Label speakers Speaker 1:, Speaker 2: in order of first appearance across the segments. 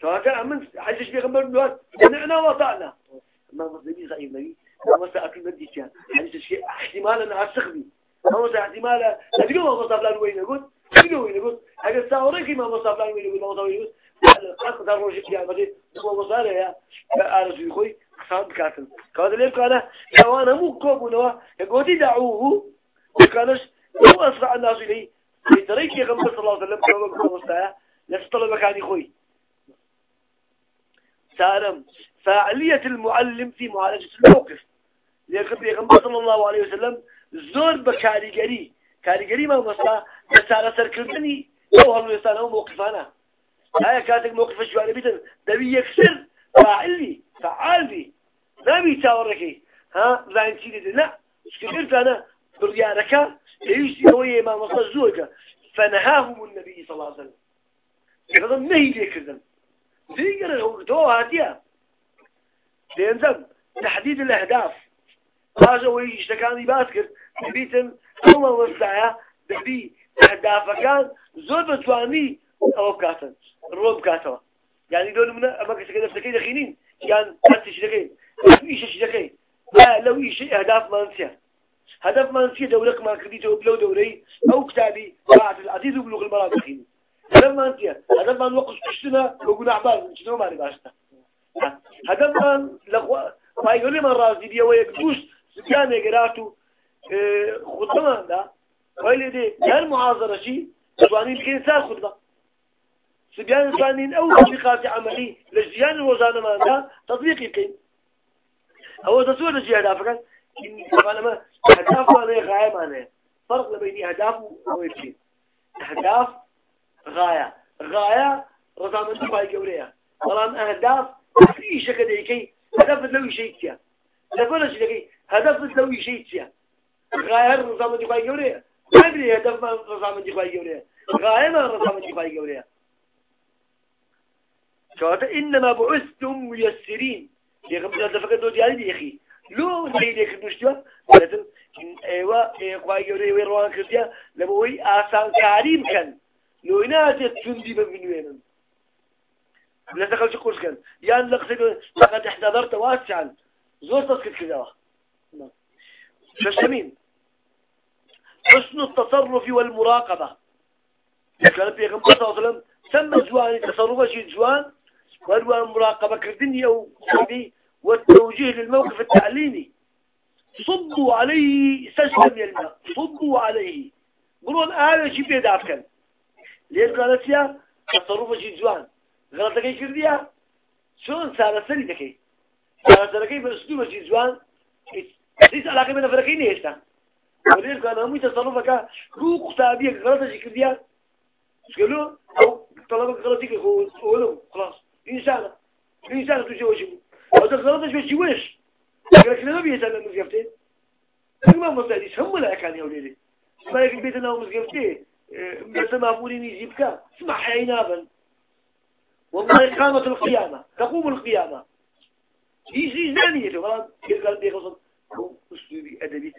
Speaker 1: فهذا من حديث بيغمبر دوات سمعنا وطعنا ما مصدقي صحيح النبي ما مسألة المدي كان حديث الشيء احتمال أنا أستخدم ما مسألة احتمال تقول ما مصاب لأن وين يقول؟ تقول وين يقول؟ هذا الساوري ما مصاب لأن وين يقول؟ ما مصاب يقول؟ أقدر روجك يا مدي ما مصاب يا أرجو خوي خصام بكاتل كهذا ليه كان كوانا مو كوبنا يقول دعوه. وكانش هو أسرع الناس إليه في طريق يغمبر صلى الله عليه وسلم كما قلت نفس مكاني خوي سالم فعالية المعلم في معالجة الموقف. يغمبر صلى الله عليه وسلم زور بكاريجري. كاريجري ما مصا مسارة سركردني أو هلو يستانه موقفانا. هاي كانت موقف الشوارع بيتن. دبي يكسر. فاعلي فعالي نبي تاوركي ها؟ زين سيدي لا. شكرت أنا بريارك يجي هو ما مصا زوجة. فنهاهم النبي صلى الله عليه وسلم. هذا نهي ذكر هو تو هاتيا. لينزم تحديد الأهداف. هذا هو يشتكاني باسكر بيتم الله وسعها ببي أهداف كان زود بتواني أو كاتن. الروم كاتوا. يعني دول من أما كسكين نفسكين دخينين يعني أنت شدكين إيش شدكين لا لو إيش أهداف ما هدف ما نسي دورك ما كديته بلو دوري. أو كتابي بعد العزيز وبلغ المراد خيني Adamdan diye. Adamdan vakıf üstüne ve günah bazen. İçine umari başta. Adamdan faygülü man razı diye ve yekduş sütyane geratu خطبه ده ویل دي هر معاذره شي ځواني الانسان خطبه سبيان ځوانين او تطبيقات عملي لجيان الوزانه مانده تطبيق يقين او د څو لجيان افکر ان طالما اهداف نه غایب نه فرق بين اهداف او اهداف غاية. غاية قوليها طبعا أهداف في شكل ذيكي هدف لو شيء تيا لفلا شيء ذيكي هدف لو شيء تيا غاية رزامن دفاعي قوليها ما أدري هدف ما غاية ما رزامن دفاعي قوليها كواتا إنما بعثتم ميسرين. دفقة دو ديالي يا أخي. لو ليلك نشتوا لازم إيوا ايوا يوري ويروان كرديا لبوي لو ناجي تندي بمنوين لا دخل شقوش كان. يان لقصد لقد احتضرت واسعا. زور تسكت كذا. ششمين. حسن التصرف والمراقبة. كان في غمبة صلى الله عليه وسلم. سمى جوان تصرفه شيء جوان. وهو مراقبة كردنيا وصدي والتوجيه للموقف التعليمي. صبوا عليه سجدا من الماء صبوا عليه. قولون هذا شيء بيدعف كان ليه قالت يا؟ تصرف شيء جوان. غلطة كي كرديا شلون سارة سري دكي سارة سري بأسلوب شيء جوان؟ ليس علاقة بين فرقين هيشتا وليه قال هم تصرفك. رو قتابية غلطة شيء كرديا قالوا؟ أو طلبك غلطيك هو خلاص. إنسان إنسان تجي وجهه. هذا غلطش بشي وش؟ لكن ما بيسأل المزقفتين ما مصدقش هم لا كان يولي ما يقول بيتنا ومزقفتين ما فورين يجيبك اسمع حينابا والله قامت القيامة. تقوم القيامة. يجي زانية خلاص قال بيخصم هو أسلوبي أدبي.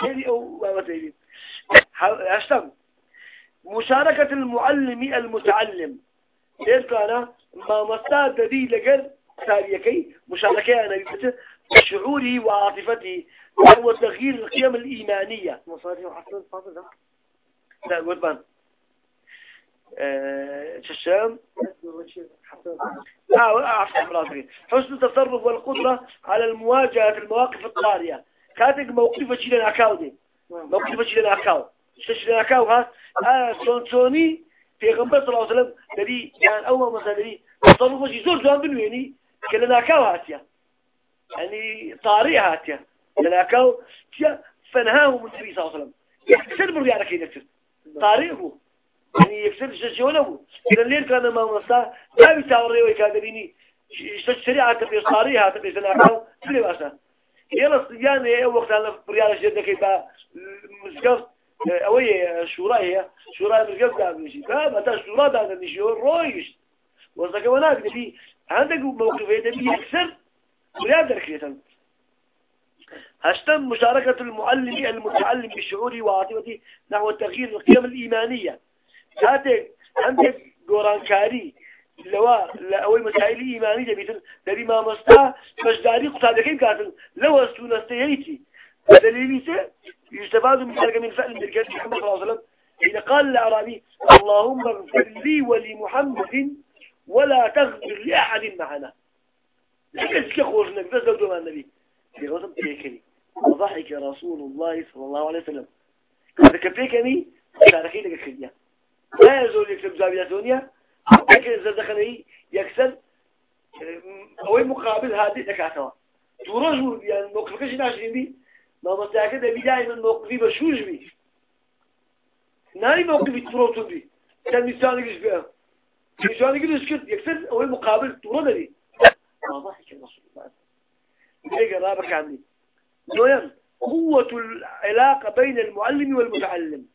Speaker 1: سيدي هشتم مشاركة المعلم المتعلم. ليش أنا ما مستعد دي لقل ساريكي مشاركة أنا بيبته شعوره وعاطفته وهو تغيير القيم الإيمانية. مصاري وحصل الفاضل لا قلت بان. ششام. آه حسن التصرف والقدرة على المواجهة المواقف الطارئة. كاتك موقفة شيلنا أكاودي موقفة شيلنا أكاو شيلنا أكاو ها؟ آه سونسوني في غنبر صلى الله عليه وسلم الذي يعني أول مثلا تصرفه زور جوان بنويني كلنا أكاو هاتيا يعني طارئة هاتيا كلنا أكاو فنهاهم النبي صلى الله عليه وسلم. يكسر بريانا كي يكسر طارئه يعني يكسر شجونه إذا الليل كان ما مصا لا بيتاوري ويكادريني شريعة تبي صاريها تبي سنعكاو تبي باسا يلا هي وقت أنا بريال جدة كيبا مسقف أوي شورا هي شورا مسقف قاعد نشي شورا ده نشي رويش وصلك هناك نبي عندك موقف هذا بيكسر ولا دركية هشتم مشاركة المعلم المتعلم بشعوره وعاطفته نحو تغيير القيم الإيمانية هاتك عندك كاري لوا لأول مسائل إيمانية مثل دبي ما مستا مجداري قصادكين كاتل لو سنستيهيتي دليل يستفاد من ذلك من فعل النبي محمد صلى الله عليه وسلم. حين قال الأعرابي اللهم اغفر لي ولمحمد ولا تغفر لأحد معنا. لكن نقدر زوجه مع النبي. في غزم بيكني وضحك رسول الله صلى الله عليه وسلم. هذا كبيكني شاركي لك الخدية لا يزول يكتب زاوية دنيا لكن إذا دخل يكسب أو مقابل هذه دكاتوا تروج يعني موقفك شيء ناشرين بي ما متأكد بي دائما موقفي بشوش بي ناري موقفي تروتون بي كان مثال يجيش بها مثال يجيش كت يكسب أو مقابل الرسول الله هيك رابك عني نويم قوة العلاقة بين المعلم والمتعلم.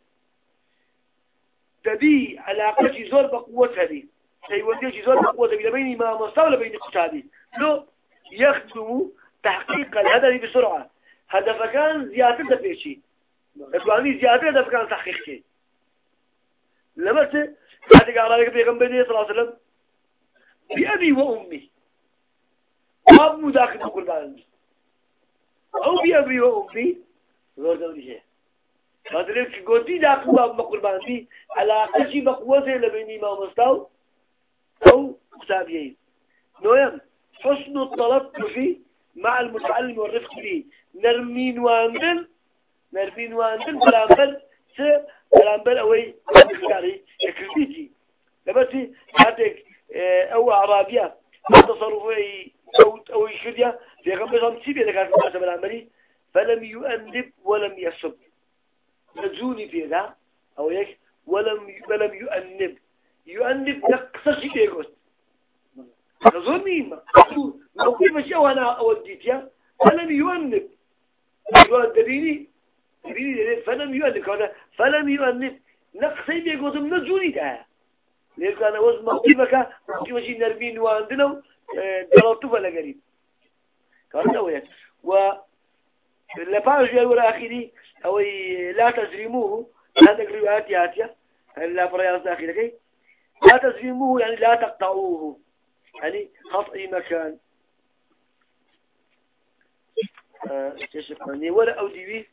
Speaker 1: تبي علاقة زور بقوة هذه سيودي زور بقوة بين ما مصطلح بين كتابي لو يخدم تحقيق الهدف بسرعة. هدف كان زيادة دفيشي هدواني زيادة هدف كان تحقيق شيء لما ت هذا قال لك بيغمبر صلى الله عليه وسلم بأبي وأمي أب مداخل قربان. أو بأبي وأمي غير دوري شيء خاطرك داخل باب قربان بي على قشي بقوته لبيني ما مستو أو كتابيين نويم حسن التلطف مع المتعلم والرفق به نرمين واندل نرمين واندل برامبل س برامبل أوي اختياري يكريتي لبتي هاتك آه، أو عربية تصرفي أو أو يشديا في غمضة مصيبة لكان في برامبلي فلم يؤنب ولم يسب نجوني في ذا أو يك ولم ولم يؤنب يؤنب نقص شيء يقول نظني ما لو في مشي وأنا أوديت يا فلم يؤنب دبيني دبيني فلم يؤنب كذا فلم يؤنب نقص يقول من نجوني ده. ليك أنا وزن مقيمك. مقيمة شيء نرمين وعندنا. دلوتو فلا قريب. كذا ويا و لباج ولا آخري أو لا تزرموه هذا الروايات ياتيا لا فرياض داخل كي لا تزرموه يعني لا تقطعوه. يعني خطئ مكان. يعني ولا أوديوي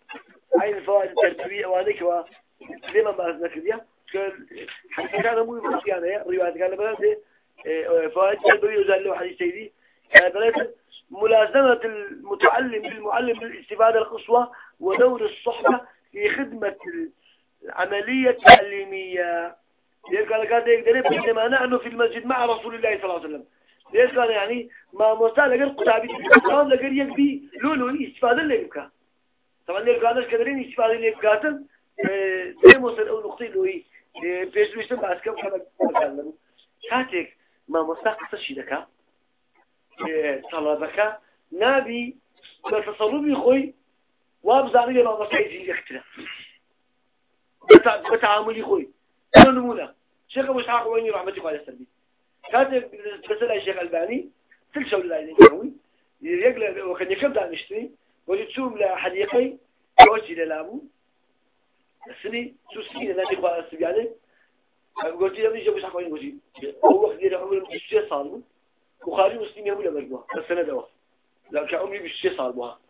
Speaker 1: عين الفوائد الترتيبية وانك و لما ما أذكر بيها حتى كان مو يبص يعني روايات قال بلد فوائد الترتيبية وزال له حديث سيدي بلد ملازمة المتعلم بالمعلم بالاستفادة القصوى ودور الصحبة في خدمة العملية التعليمية. ليش قال قال يقدر بينما نحن في المسجد مع رسول الله صلى الله عليه وسلم. ليش يعني ما مستعد لقر قطابي قام لقر يكبي لولون استفادة لك طبعا لك قادش كدرين استفادة لك قاتل زي موصل او نقطي لوي بيش بيشتم بس كم كم كاتك ما مستعد قصة شي دكا؟ طلبك نابي بتصرفي خوي وابزاني ما مستعد يجي اختلاف بتعاملي خوي. شنو نمونه شيخ ابو اسحاق ويني رحمه الله عليه وسلم كاتب مثلا الشيخ ألباني كل شو لا ينوي يقل وكان يكم دانشتني وجدتهم لحديقي يوجي للابو السني شو سنين نادي قوى السبياني قلت يا ابني جابوا إسحاق وين قلت هو وقت دير عمره بشيء صار بخاري مسلم يقول مرجوها السنة دوا لو كعمري بشيء صار بها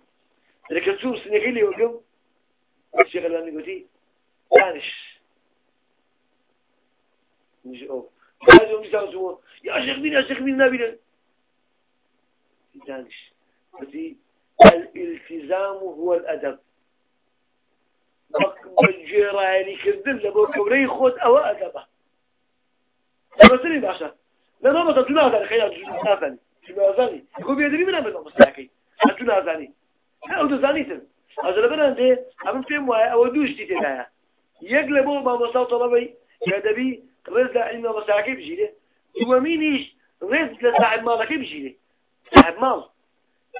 Speaker 1: لكن شو سنة كلي وقم الشيخ الباني قلت دانش. مش أو يوم يسأل يا شيخ مين يا شيخ مين نبينا دانش بدي الالتزام هو الأدب بالجيراني كذب لبو كوري خود أو أدبه بسني باشا لا ما تنا هذا خيال تنا ثاني تنا ثاني يقول بيدري من أمر مستحكي تنا ثاني أو تزاني تن هذا لبنا ده هم فيهم أو دوش تيجي يقلبوا ما مصاب طلبي كدبي رز علم مساكي بجيله ومينيش رز لصاحب مالك بجيله صاحب مال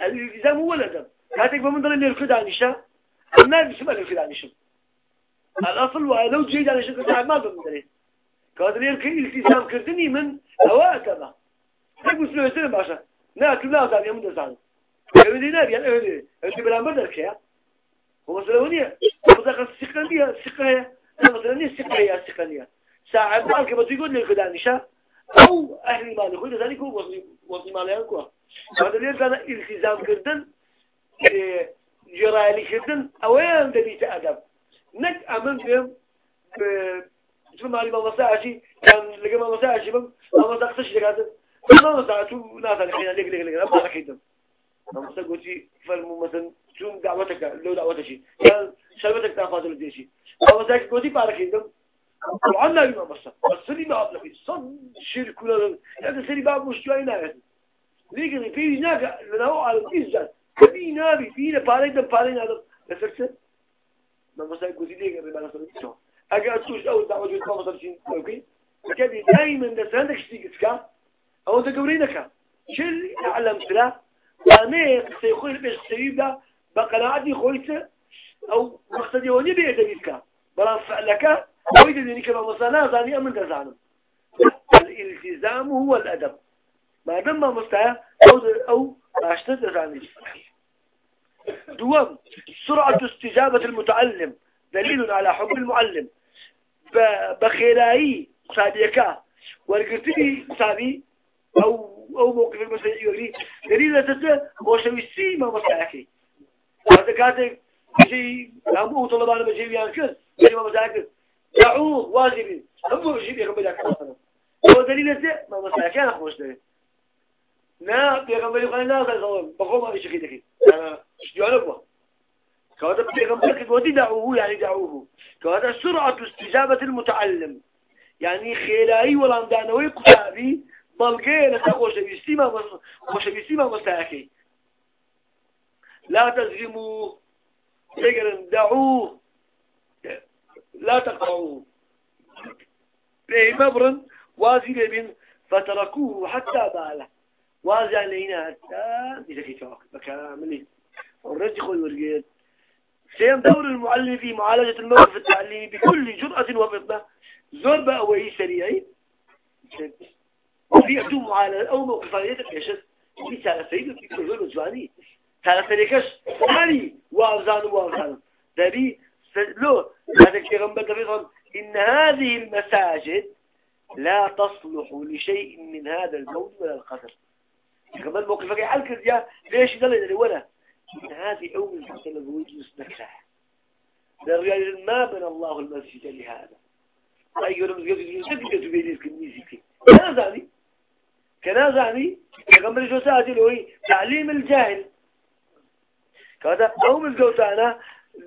Speaker 1: الالتزام هو الأدب هاتك بمنظر اللي الكد عنيشة الناس بسمع الكد عنيشة الأصل ولو جيد عنيشة صاحب مال بمنظره كادر يلقي التزام كردني من هواء تبع هيك مسلوه يسلم باشا ناكل نازل يا من دزان أهدي نبي أهدي أهدي بلا مدرك يا. هو مثلا ونيا مثلا السقنية السقنية مثلا السقنية السقنية ساعة مالك بتقول لي كذا نشا. أو أهل مالك هو ذلك هو وصل مالك هذا اللي كان التزام كردن جرالي كردن أوين دبيت أدب. نك أمن بهم شو مالي ما مساعي كان لقى ما مساعي بهم ما مساعي لقى ما مساعي شو ناس الحين لقى لقى لقى ما أكيد ما مساعي قلتي فالمو مثلا شو دعوتك لو دعوتك شيء شربتك تافات الديشي ما مساعي قلتي بارك طبعا لا يما مسا السري ما أبلغ صد شرك ولا هذا السري باب مش جاي ناقد لكن في هناك لنا على الإزاء في نبي في نبالي نبالي هذا لسرسه ما مسا قلتي ليه قبل ما نصير اگر توش أو دعوه جوت ما صار أوكي كدي دائما ده عندك شيء كسكا أو ده قورينك شل اعلم سلا أنا سيخوي بيش سيبدا بقناعتي خويته أو مقصدي وني بيت بيسكا بلا فعلك أو يدني كما مصانا زاني أمن دزانم الالتزام هو الأدب. ما دام ما مستعى أو أو أشتد زاني دوام سرعة استجابة المتعلم. دليل على حب المعلم. بخيرایی قسابیەکە وەرگرتنی قسابی ئەو ئەو موقف مەسەی یۆری دلیل لەسەر خۆشەویستی مامۆستایەکەی هذا کاتێک هەموو طلبانە بەجێویان کرد مامۆستای کرد دعوه واجبي. هەموو ژی پێغەمبەر کردن ئەو دلیل لەسەر مامۆستایەکان خۆش دەوێت نا پێغەمبەری خۆی نازانێت بەخۆمان شکی دەکەیت جوانە بووە كهذا بيغمبرك ودي دعوه يعني دعوه. كهذا سرعة استجابة المتعلم. يعني خيلاي ولا مدانوي قتابي بلغي لك خوش بيستيما خوش بيستيما مستحكي لا تزغموا يقرن دعوه. لا تقطعوه به مبرن وازي لبن فتركوه حتى باله. وازي علينا حتى إذا كيتوك بكامله والرجل خوي ورقيت سيم دور المعلم في معالجة الموقف التعليمي بكل جرأة وفطنة زور بقى وهي سريعي. في عدو معالجة أو موقفانية يشد في سالة سيدة في كل زور مجواني سالة سريكش مالي وارزان وارزان دبي لو هذا الكلام بدرهم إن هذه المساجد لا تصلح لشيء من هذا الموت ولا القدر. كمان موقفك يحلك يا ليش دلنا ولا؟ هذه أول حتى لو يجلس نكره للرجال ما بنى الله المسجد لهذا. أيها المسجد يجلس نكره تبينيس كنيسي كنا زاني كنا زاني يغمر شو ساعتي تعليم الجاهل. كذا أو مزجوتانا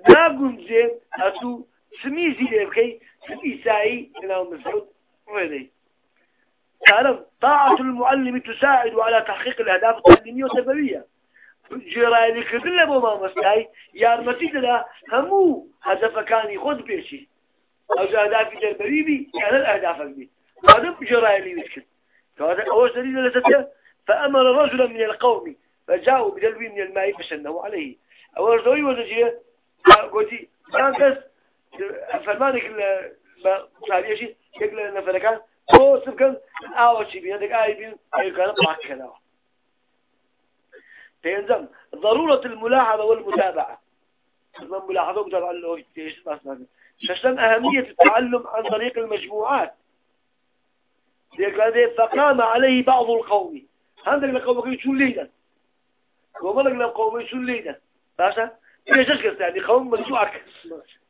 Speaker 1: لا قنزين أتو سميزي لبكي سميساي إلى مسعود ويني تعلم طاعة المعلم تساعد على تحقيق الأهداف التعليمية والتربوية. جێرایلی کردن لە بۆ مامۆستای یارمەتی دەدا هەموو هەدەفەکانی خۆت پێچی ئەو ئەهدافی دەربەریبی یان ئەهدافەکبی هذا جێرایلی کرد. كهذا أول دليل لسته فأمر رجلا من القوم فجاءوا بدلو من الماء فشنه عليه. أول زوي وزجيه قلتي كان بس فرمانك ما صار شيء يقول لنا فلكان. هو سبكن أول شيء بين هذاك آي بين أي كان معك كذا تنزم ضرورة الملاحظة والمتابعة. الملاحظة والمتابعة ششتم أهمية التعلم عن طريق المجموعات. فقام عليه بعض القوم. هذا القوم شو ليدا وملك القوم شو ليدا باشا؟ ليش قصة يعني؟ قوم مجموعك.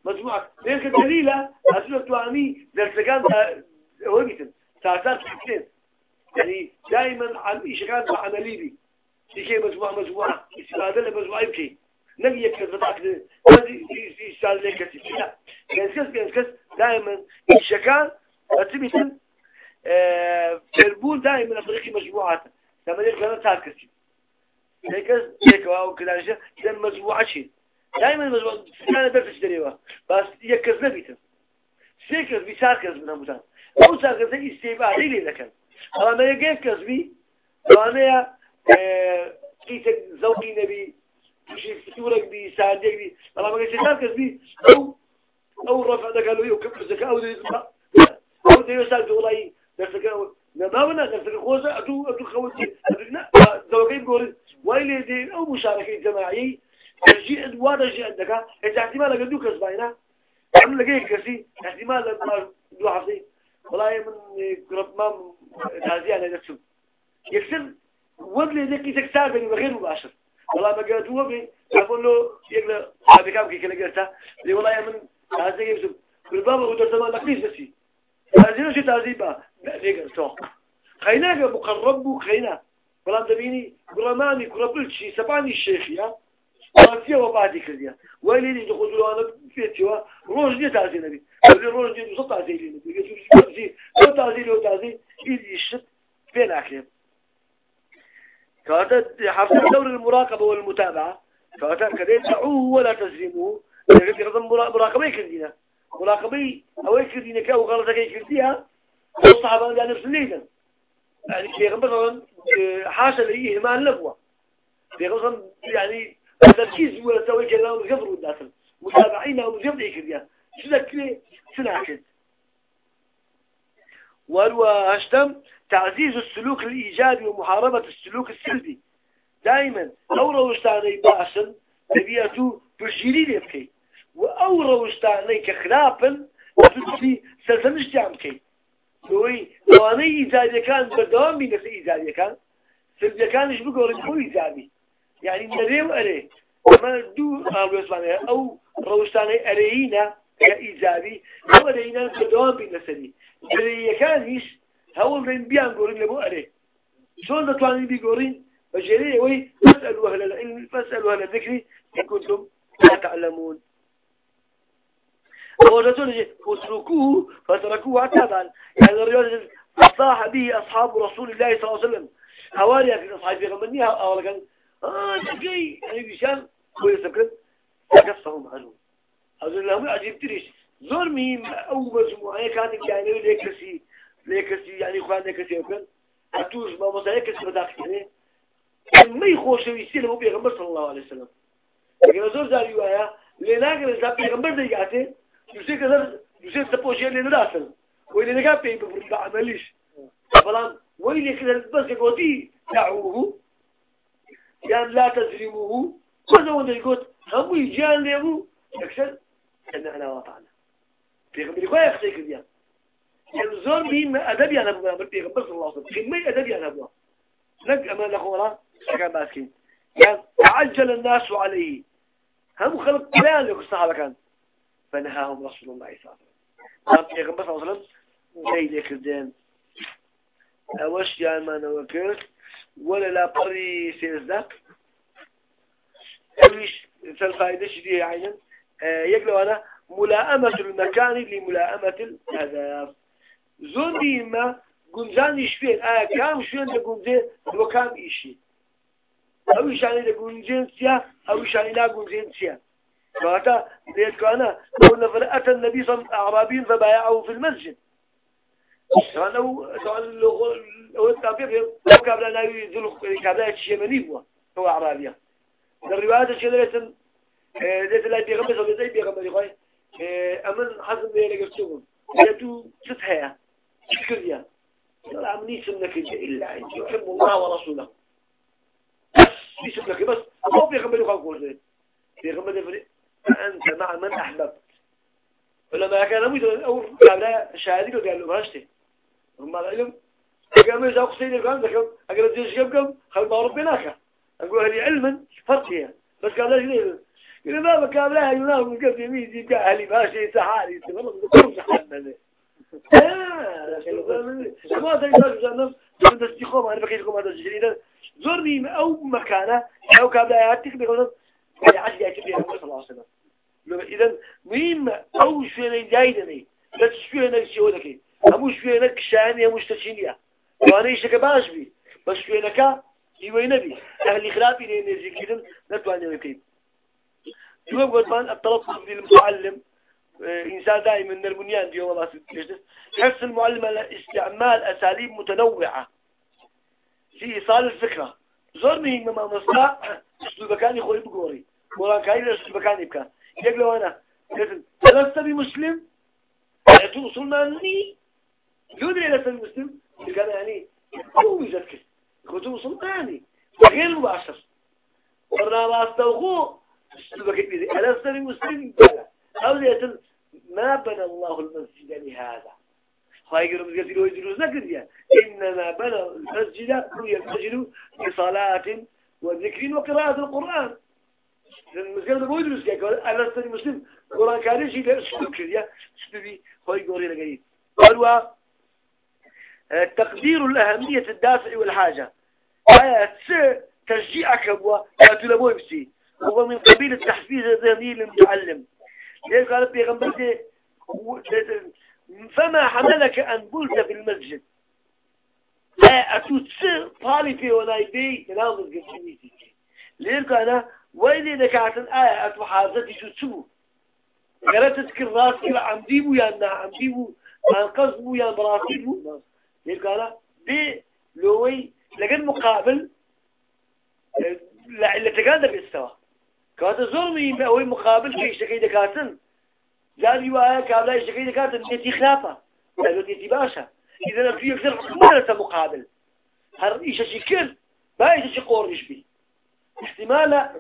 Speaker 1: مجموعك. ليش دليلة أسلوب توأمي. درسكان وقتن ساعات كتير يعني دائما عن إيش كان عملي بي ديكي مجموعة مجموعة. استفادة لمجموعة يمكن. نبي يكتب فتاك هذه يشتغل لك. كثير لا كنسكس كنسكس دائما الشكال أتمثل تربون دائما طريق مجموعات لما يقدر تاكسي هيك هيك أو كذا شيء إذا مجموعة شيء. دائما مجموعة أنا درس بس يكز نبيته سيكز بيساكز من همتان أو ساكز استيباع ليه لكن. أما ما يجيكز بي وأنا قيتك زوقي نبي تشي فتورك بي ساعدك بي. والله ما قلت كذ بي. أو أو رفع ذاك قالوا يو كم زكاة أو دي أو دي يسال والله درسك نماونا نفسك خوزة أتو أتو خوتي زوجي بقول ويلي دي أو مشاركة جماعية ترجيع وأنا جي عندك إذا احتمال قدو كسباينا عم لقيت كسي احتمال ما دو حفظي والله من قرب ما تازي أنا نفسه يكسر ودلي ذيك تكسر بني بغير مباشر والله ما قلت هو بي أقول له يقول هذا كام كي قلتها لي والله من هذا يكسب بالبابا ودرت ما لقيش بسي هذه شو تعذيبها ليه قلتوه خيناك مقرب خينا بلان دبيني قرماني قربل شي سباني الشيخ يا وفيه وبعدي كذا وين اللي يدخلوا أنا فيتي روج دي تعزين نبي اللي روج دي وصل تعزين نبي يجي لو تعزين لو تعزين يجي الشت فين أكيد كانت حرف دور المراقبة والمتابعة كانت كذا دعوه ولا تزرموه لكن يقدم مراقبة كذينا مراقبة أو كذينا كأو غلطة الصحابة يعني نفس الليلة يعني في مثلا حاشا لي إهمال نبوة في يعني تركيز ولا سوي والداخل. متابعين أو مجرد كذا شو ذكري سناكد والو هشتم؟ تعزيز السلوك الإيجابي ومحاربة السلوك السلبي. دائما أو روشتاني باشن تبيعتو برجيري لبكي وأو روشتاني كخلافا وتدفي سلسلش تعمكي لوي لواني إيجابي كان بردوام بنفس إيجابي كان. سلبي كانش بقول؟ هو إيجابي. يعني نريو أري أما دو قالوا يسمعنا أو روشتاني أرينا كإيجابي. أو أرينا بردوام بنفسه أري كانش هول بين بيان قورين لبو أري شلون نتواني بيقورين بجري وي فاسألوا أهل العلم فاسألوا أهل الذكر إن كنتم لا تعلمون. وجدوا اتركوه فتركوه عتابا يعني الرجال صاح به أصحاب رسول الله صلى الله عليه وسلم. حوالي في أصحاب في غمنيها أولا آه تقي يعني بيشان كويس سكت فقصهم عنه هذا لهم عجيب تريش زور مهم أو مجموعة كانت يعني ليكسي ليكسي يعني إخوان ليكسي وكان أتوش ما مصر ليكسي بداخل ما يخوش يصير هو بيغمبر صلى الله عليه وسلم. لكن زور زاري وياه لناقل إذا دوسێ سەپۆشیە لێ نراسن وی لێ نگا پێی ببرد بە عملیش بەڵام وی لێ کەسەر بەس گۆتی دعوه. یان لا تزریموه بەزەوە دەیگوت هەمووی گیان لێبوو یەکسەر سمعنا وطعنا. پێغمبری خۆی قسەی کردیان يعني زور مهم أدبيان أبو بكر بيغمبر صلى الله عليه وسلم. خمي أدبيان أبو نك أما لخورا كان باسكين يعني تعجل الناس عليه. هم خلق كلام لك الصحابة كان. فنهاهم رسول الله صلى الله عليه وسلم. پیغمبر صلى الله عليه وسلم ليلة كردين أوش يعني ما نوكرت ولا لا بري سيزدا اوش فالفائدة شديدة عينا يقلو أنا ملائمة المكان لملائمة الهدف زون ما گونجان شوێن ئایا کام شوێن لە گونجێ بۆ کام ئیشی ئەو شانی لە گونجێن چیا ئەو شانی لا گونجێن چیە فهذا ليت كان أو نفر أتى النبي صلى الله عليه وسلم فبايعه في المسجد. لو لو كابلا ناوي ذل كابلا الشيماني هو أعرابيا الرواية الشيء ليس؟ ليس لا بيغمر ولا زي بيغمر يخوي أمن حسن بيه لقرتهم يدو ستحيا شكريا لا عمني سمنك إلا أنت يحب الله ورسوله. بس يسمنك بس. هو بيغمر يخوي قول بيغمر أنت مع من أحببت. ولما كان مجد أو قابل شهادي قال له ماشتي هم العلم قام يجا قصيدة قام ذكر أقول الدين شكبكم خل ما ربناك أقول هذه علما فرقية بس قال لي ليه قال ما بكاب لا ينام من قبل ميزي بقى أهلي ماشي سحاري والله بكرم سحاري ما تريد بس من استخوم أنا بكيت لكم هذا الجريدة زورني أو مكانه أو بيقولون عجل يأتي صلى الله عليه وسلم إذا مهم أو شوية جايدني لا تشويه نفسي ودك همو شوية نك شانية مشتشينية وأنا إيشك باش بي بس شوية نكا يوي نبي أهل خلافي لين يزيد كذا نتواني وكيد جواب قدمان التلطف للمعلم إنسان دائما من البنيان دي والله حرص المعلم على استعمال أساليب متنوعة. في إيصال الفكرة زور مهم ما مصنع أسلوب كان يخوي بقوري قرآن كاين أسلوب كان يبكى يقول أنا لست بمسلم أتو أصول ماني يدري لست بمسلم كان يعني هو يذكر. كتب سلطاني. غير مباشر. ورنا واستوخو سلوك بيدي. ألست مسلم بلا أولية ما بنى الله المسجد لهذا. خايقر مزيد لو يجلوز نكر إنما بنى المسجد كل المسجد بصلاة وذكر وقراءة القرآن. المسجد بو يدرس كي ألست مسلم قرآن كان شيء سلوك كذا سلوكي خايقر لقيت. قالوا تقدير الأهمية الدافع والحاجة. آية تشجيعك هو تلبوه بسي. هو من قبيل التحفيز الذهني للمتعلم. ليه قال بيغمبرتي فما حملك أن قلت في المسجد. أتوتسر طالي في ونايبي ينام القسميتي ليه قال وإذا نكاتن آية أتوحازتي تتسبو قالت تذكر راسي عمديبو يا عمديبو عن قصبو يا براسيبو ليه قال؟ بي لوي. لقد مقابل اللي تقال بيستوى كانت ظلمي بأوي مقابل كي شكي دكاتن جاري وآية كابلا شكي دكاتن نيتي خلافة. لأنه نيتي باشا. إذا في يكثر حكومة مقابل. هر إيش شكل؟ ما إيش شي قورش بي. احتمالا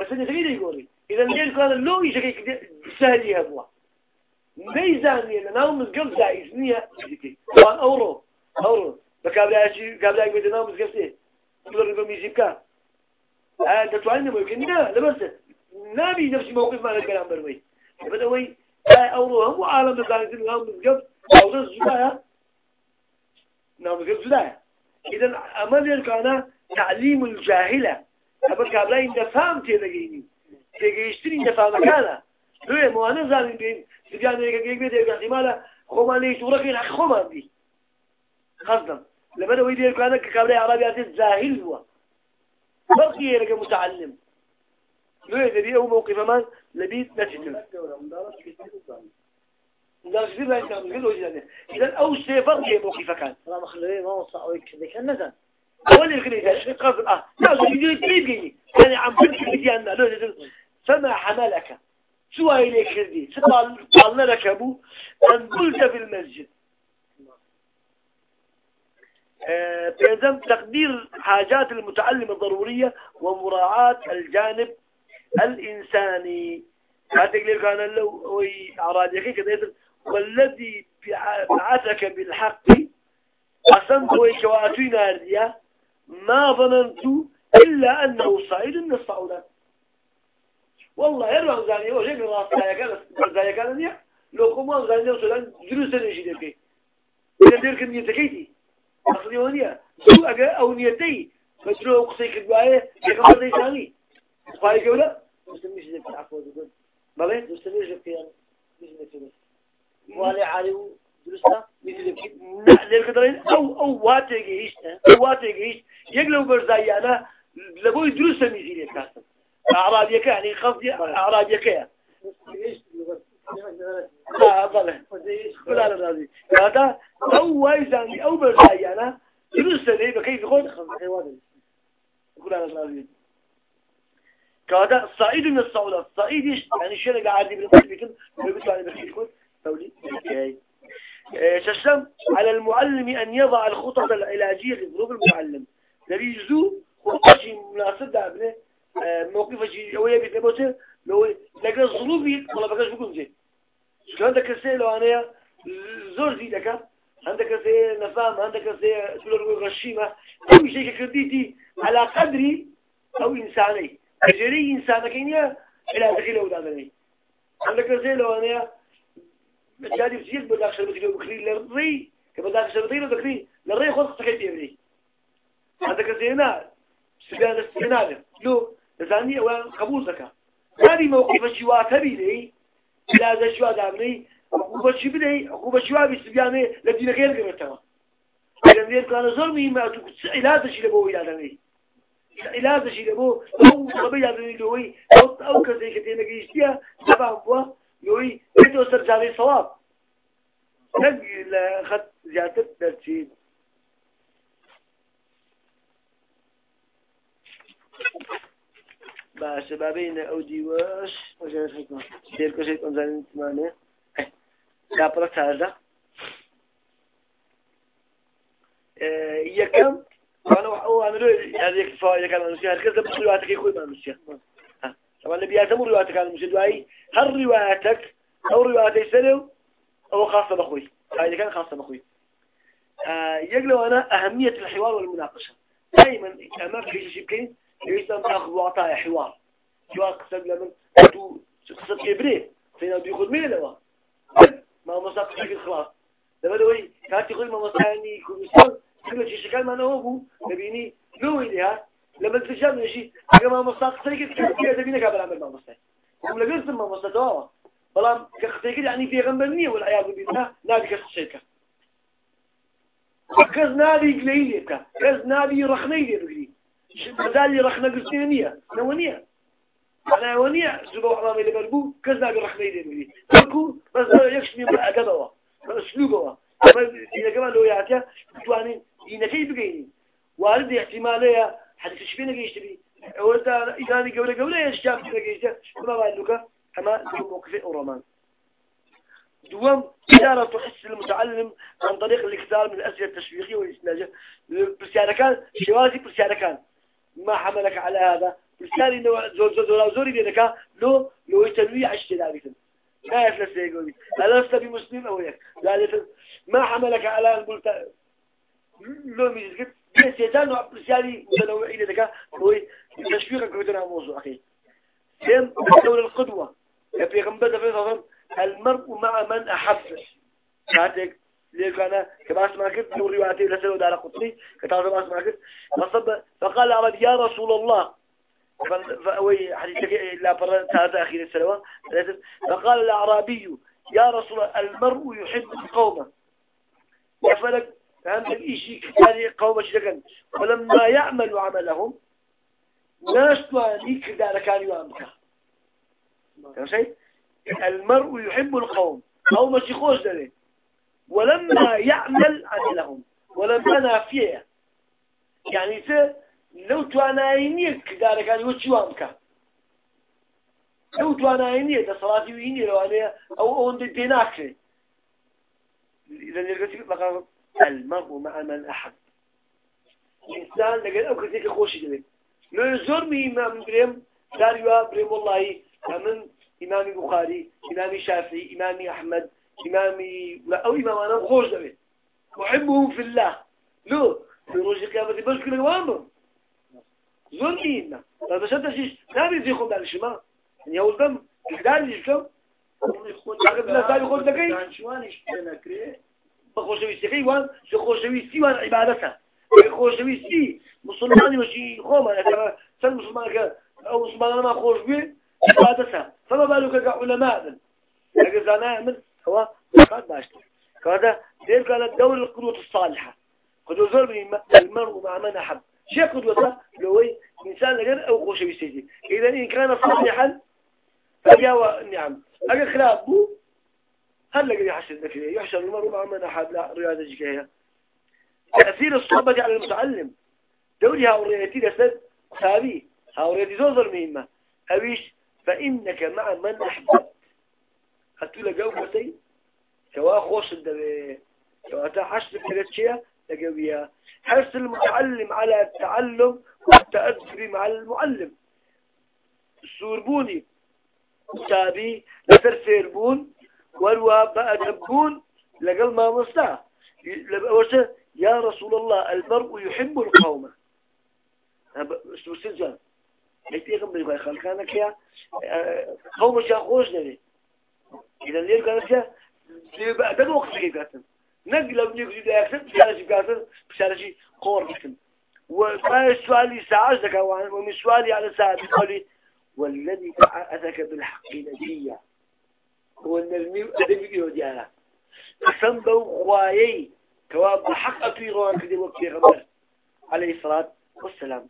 Speaker 1: بس إنه تقيد يقولي. إذا الليل كان اللو إيش سهل يهبوا ميزانية لناو مزقف زائز نية. طبعا أورو أورو. بكابلا شي كابلا يقول ناو مزقف سيه تقدر نقول ميزيبكا هذا تعلم يمكن. لا لبس نبي نفس موقف ما الكلام بروي بدأ وي أوروهم وعالم كانت لهم مزقف أو الزدايا نعم مزقف زدايا إذا أمل كان تعليم الجاهلة. أبا كابلا إن فهم تيدقيني تيجيشتري إن فهم كان زالين بين سبيان يجيك بيت يجيك احتمالا خمان ليش ورقين حق خمان دي خصدا لما ويدي كان كابلا عربي الزاهل هو بقي لك متعلم. لو يدري أو موقف ما لبيت نتيجة مدرس كثير لا يمكن نقول وجدنا إذا أو شيء بقي موقف كان
Speaker 2: لا مخلوي ما أو كذا كان نزل
Speaker 1: أول شيء قصد آه لا يجي يجي يعني عم بدي أنا لو فما حملك ليك كذي سبال قال لك أبو أن قلت في المسجد بيلزم تقدير حاجات المتعلم الضرورية ومراعاة الجانب الإنساني هتقول كان لو أرادك كذا والذي بعثك بالحق أصمت ويشواتي نارديا ما ظننت إلا أنه صعيد من الصعودات والله يروح زاني وجه من راس زايا زايا كان لو قموا زاني وصلنا دروس نجي لك. إذا ديرك نيتكيتي أصلي ونيا شو أجا أو نيتي. مجرو قصي كدواية يقبل ذي ثاني. فاي جولا
Speaker 2: مستميش ذي في عفو ذي
Speaker 1: بلى؟
Speaker 2: مستميش ذي في مش ذي والي علي درستا
Speaker 1: مثل للقدرين أو أو واتجيش أو واتجيش يقلو برزاي أنا. لبوي درسة ميزيني كاسم أعرابيك يعني قصدي أعرابيك يعني. لا ضله ولا لا هذه هذا أو وايزاني أو برزاي أنا يرسل لي بكيف يقول؟ يقول أنا هذه كهذا الصعيد من الصعود. الصعيد يعني شيء قاعد يمكن يقول؟ أنا بخير يكون تولي ششم على المعلم أن يضع الخطط العلاجية لظروف المعلم. يجوز خطة مناسبة ابنه موقف شيء هو يبي تبوته لو لقى ظروفي ولا بقاش بكون زين. شو عندك السي لو أنا زور زيدك عندك السي نفام عندك السي تقول غشيمة كل شيء كرديتي على قدري أو إنساني. أجري إنسانك إنيا إلى دخيل أولادني عندك السي لو أنا بسيط بدك شربتي لو بخلي للري شربتي لو بخلي للري خذ تكيت يبني عندك السي هنا سجان السجنان لو لزاني أولا قبول زكاة هذه موقف الشواء تبيني لا ذا الشواء دامني عقوبة شو بدي عقوبة شواء بيستبياني لدينا غير قررتها إذا نير كان ظلمي ما تقول علاج شيء لبوه إلى دمي علاج شيء لبوه أو طبيعي دمي لوي أو أو كذا كتير نجيشتيا تبع بوا لوي بيتو سرجالي صواب نقل خد زيادة درجين باشا بابين باشە با بینە ئەو دیوەش دێرکەشێت ئەمزانانێ لاپڕە تازە یەکەم طبعا نبيات مو روايتك على المسجد واي هل روايتك أو روايتي سلو أو خاصة بخوي هاي كان خاصة بخوي آه يقلو أنا اهمية الحوار والمناقشة دائما اما في شيء بكين پێویستە بخڵاتە حوار جوا قسەک لە من دوو قسەت پێبرێ قسەینا دوی خود مێنەوە مامۆستا قسەکرد خلاص لەبەرەوەی کاتی خۆی مامۆستایانی کوردستان کە چێشەکانمانەوە بوو دەبینی نەوەی لێ لە مەدرجان نوێژی ئەگە مامۆستا قسەیکرد دەبینەکە بەرامبەر مامۆستای هم لەگەرزم مامۆستا داوە بەڵام کە قسەیکرد عنی پێغەمبەر نییە والعیاذ بالله نابی کەس قسەی بکات کەس نابی گلەی لێ بکات کەس نابی ڕەخنەی لێ بگریت مازال رخنا قرسينية نونية أنا ونية. زبوا عمامي لبربو رخني لي بقري بكو بس يكشني بأدبه بأسلوبه. إذا كمان لو يعطيه تواني إذا كيف بقيني؟ وارد احتمالية حديث شبينا قيشت بي. أولتا إذا قولة قولة يشجاب فينا قيشت. ما بعد أما موقف أورومان دوام إدارة حس المتعلم عن طريق الإكثار من الأسئلة التشويقية والإسناجة برسالة كان شوازي برسالة كان. ما حملك على هذا. برسالة إنه زور زور زور زوري بينك. لو لو يتنويع اشتداري ما يفلس يقولي ألست بمسلم أو يك ذلك ما حملك على قلت لو ميزكت بيتيتان برسالة متنوعين لك. هو تشويقك كتنا موضوع أخي. سيم الدولة القدوة. في غنبة في المرء مع من أحب. كاتك ليك أنا كما أسمع كده نور رواياتي لسنة دار قطني كتاب ما أسمع كده فصب فقال عرب يا رسول الله. فأوي حديثك لا برا ثلاثة أخير السنوات. فقال الأعرابي يا رسول المرء يحب القوم. يفلك هم الإشي كتاري قوم شدكا ولما يعمل عملهم ناس تواني كذا كان يوامك. المرء يحب القوم. قوم شيخوش ذلك ولما يعمل عملهم ولما نافيه يعني ت لو تواناينيك دارك كان يوتشي وامك لو تواناينيك ده صلاتي ويني لو أنا أو أون دي إذا نرجع لقى المرء مع من أحب. إنسان لقى أو كذيك خوشي ذلك لو زور مي ما بريم داريوا بريم والله من إمام بخاري إمام شافعي إمام أحمد إمام أو إمام أنا خوش دبي أحبهم في الله. لو في روج القيامة بس كل وامر ظلمينا هذا شد شيء نبي زي خد على الشمال يعني هو الدم يقدر يشكم أغلب الناس يخرج دقي
Speaker 2: شوان يشتنا
Speaker 1: وان شخوشوي سي وان عبادتها خوشوي سي مسلماني وشي خوما يعني سن مسلمان أو مسلمان ما خوش بيه عبادتها فما بالك كعلماء لكن زانا من هو قد باشتر كذا دير كانت دور القدوة الصالحة. قدوة زور المرء مع من أحب. شيء قدوة لو إنسان لغير أو خوش بيستيجي إذا إن كان صالحا فجاء نعم أجل خلافه هل لقد يحسن فيه يحشر المرء مع من أحب. لا رياضة جكاية تأثير الصحبة على المتعلم. دوري هاوريتي لسد سابي هاوريتي زوزر مهمة. أويش فإنك مع من أحببت هتقول لك بسي سواء خوش الدبي سواء تحشت بكرتشيا لقوية حرص المتعلم على التعلم والتأدب مع المعلم السوربوني سابي لسر سيربون والوا بأدبون لقل ما مصنع يا رسول الله المرء يحب القوم سوسجان اي پیغمبر خو خلکانه کیا قوم شا خوش نه إذا ليه كان فيها بيبقى ده وقت كده كاتن نقل ابن يجي ده يكتب بشارة كاتن بشارة قور مثل وما سؤالي ساعة زكاة ومن سؤالي على ساعة قولي والذي بعثك بالحق نبيا. هو النرمي أدبي يوديانا قسم بو خوايي كواب حق أطيرون كده وقت غمر عليه الصلاة والسلام.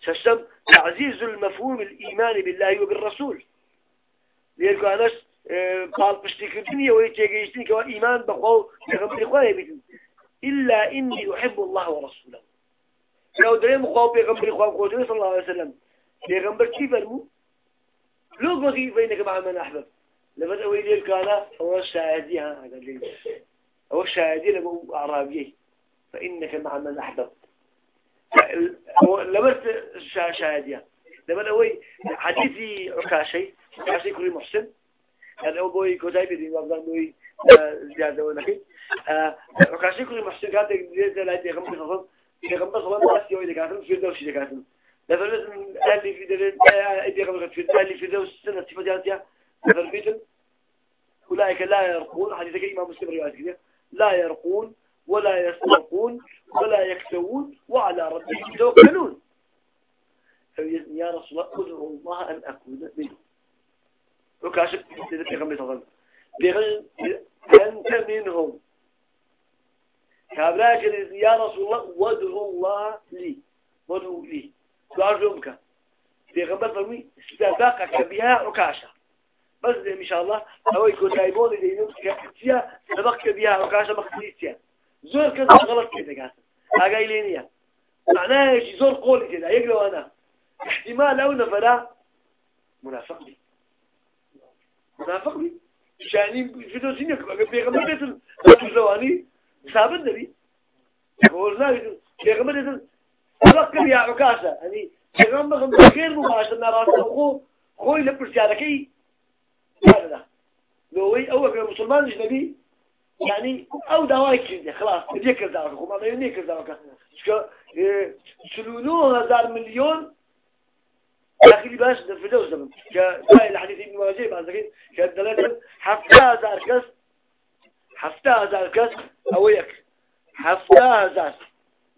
Speaker 1: ششم تعزيز المفهوم الإيمان بالله وبالرسول. ليركو أناش آه، قال بشتك الدنيا ويتجيشتني كوا إيمان بقوا يغمر إخواني بيتن إلا إني أحب الله ورسوله. لو دريم قوا بيغمر إخوان قوتين صلى الله عليه وسلم. بيغمر كيف المو لو قضي بينك مع من أحبب لما تقول لي كان هو الشاهدي ها هذا اللي هو الشاهدي لما أعرابيه فإنك مع من أحببت. لبس شاهدية لما هو حديثي عكاشي عكاشي كل محسن هذا هو بوي كوزاي بدين وابدان بوي زيادة ونكي عكاشي كل محسن كانت زيادة لا تيغم بخصم تيغم بخصم ناس يوي دكاتن في الدوشي دكاتن لفرمت أهلي في دلين أهلي في أهلي في دوش سنة صفاتياتها لفرمت أولئك لا يرقون حديث إمام مسلم رواية كده لا يرقون ولا يسرقون ولا يكتوون وعلى ربهم يتوكلون يا رسول الله ادعو الله أن أكون منهم. وكاشف في غمي تظن بغل أنت منهم كابراك يا رسول الله وادعو الله لي. وادعو لي. وأرجوك بغمي فرمي استباقك بها عكاشة. بس إن شاء الله. هو يكون دايبون اللي ينمسك كتيا سبقك بها عكاشة مخصيصيا زور كذا غلط كذا قاسم هاي لينيا. معناه إيش؟ زور قولي كذا يقلو أنا. احتمال أو نفلا منافق لي منافق بي يعني جدو سينيك بقى بيغمبر يتن أتو زواني ثابت نبي قولنا بيتن بيغمبر يتن تلقى يا عكاسة يعني بيغمبر غير مباشر نراسة وخو خوي لبرسياركي لا لا لو هي أول مسلمان جنبي يعني او دواي كذي خلاص بدي كذا اخو ما بيني كذا شكو 30 هزار مليون داخلي باش في دوز زمن كاي الحديث ابن ماجه بعد ذلك كدلت حفتا هزار كس حفتا هزار كس اويك حفتا هزار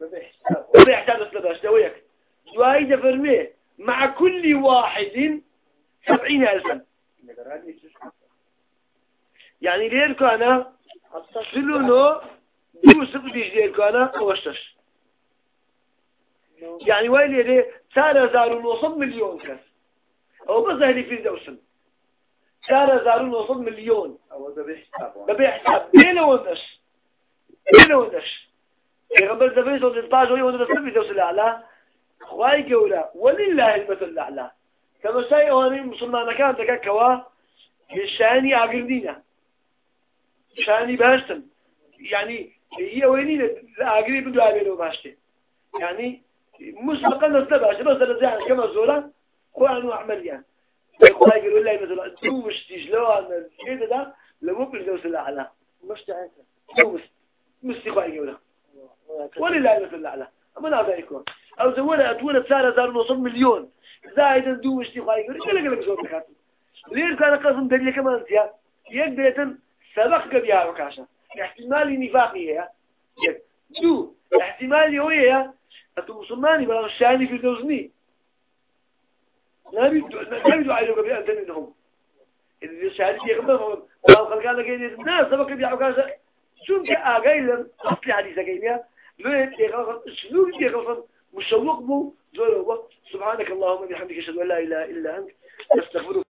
Speaker 1: ما بيحتاج لباش اويك دواي دفرمي مع كل واحد سبعين ألفا يعني ليه كان سلونو يوسف بيجي كان وشش يعني وين يدي سار زارون وصل مليون كاس. أو دوسن سار زارون وصل مليون.
Speaker 3: أو ده بيحساب.
Speaker 1: بحساب بين وندش بين وندش يغبر دفيس وندطاج وي وندش في دوس الأعلى. خواي جولا ولله المثل الأعلى كما ساي أولي مسلمان كان تكا كوا. الشاني عقردينا شاني باشتن. يعني هي ويني؟ لا بدو أبينه باشتن. يعني مسبقا نسلا باشتن بس أنا زي كما زورا خوان وعمل يعني. يقول يقول لي مثلا دو مش تجلو أنا كده ده لو ممكن دوس الأعلى.
Speaker 2: مش تعرف
Speaker 1: دو مش مش يقول يقول ولله مثل الأعلى أما لا يكون أو زولا أتولد سارة زار نوصل مليون. زائدا دو مش يقول كلا كلا زور تكاتب ليه كان قصد دليل كمان سيا يقدر سبق بها وكاشا احتمال نفاقي هي دو. احتمال هو هي أنتم مسلماني بلا الشاني في الدوزني نبي نبي دعاء له بأنت منهم. إذا الشهادة يغمرهم لو قال كان لقيني الناس سبق بها وكاشا شو كأجايل أصل حديثة كيمياء لو يغلط شنو يغلط مشوق بو زول سبحانك اللهم وبحمدك أشهد أن لا إله إلا أنت. استغفرك